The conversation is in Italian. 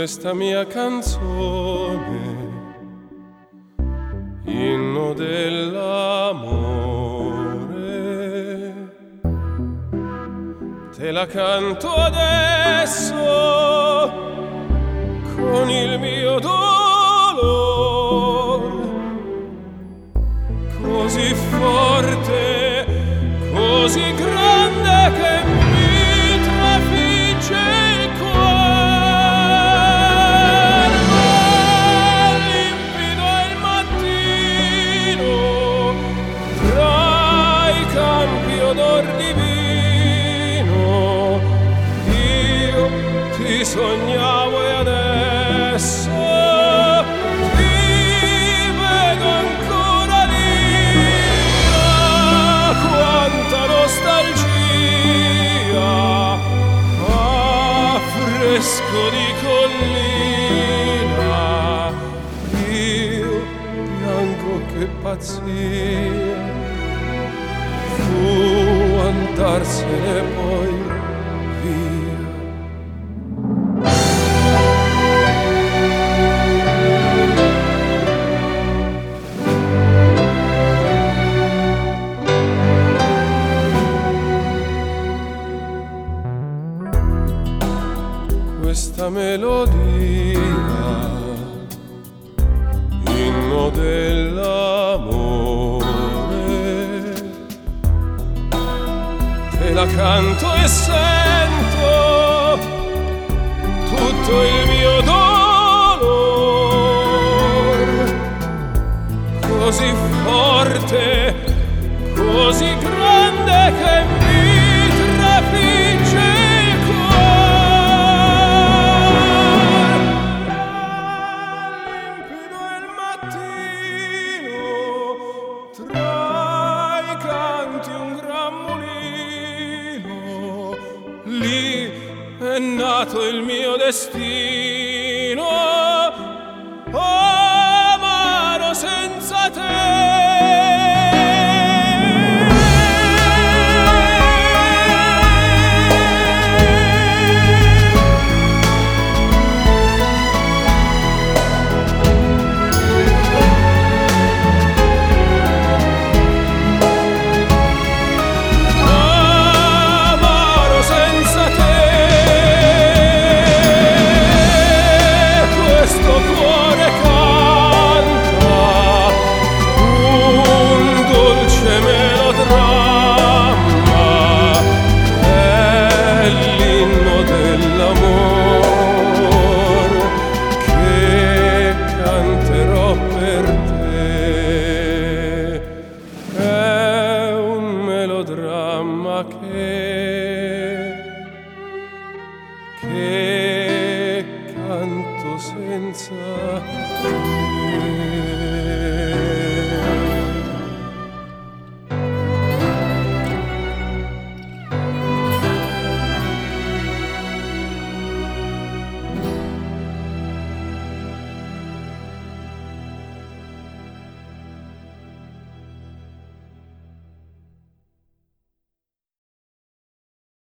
questa mia canzone, inno dell'amore. Te la canto adesso con il mio dolore, sognavo e adesso ti ancora lì. Quanta nostalgia, ah, fresco di collina, io bianco che pazzia fu andarsene poi via. Questa melodia, inno dell'amore, te la canto e sento tutto il mio dolore, così forte, così grande che mi è nato il mio destino, canterò per te. È un melodramma che che canto senza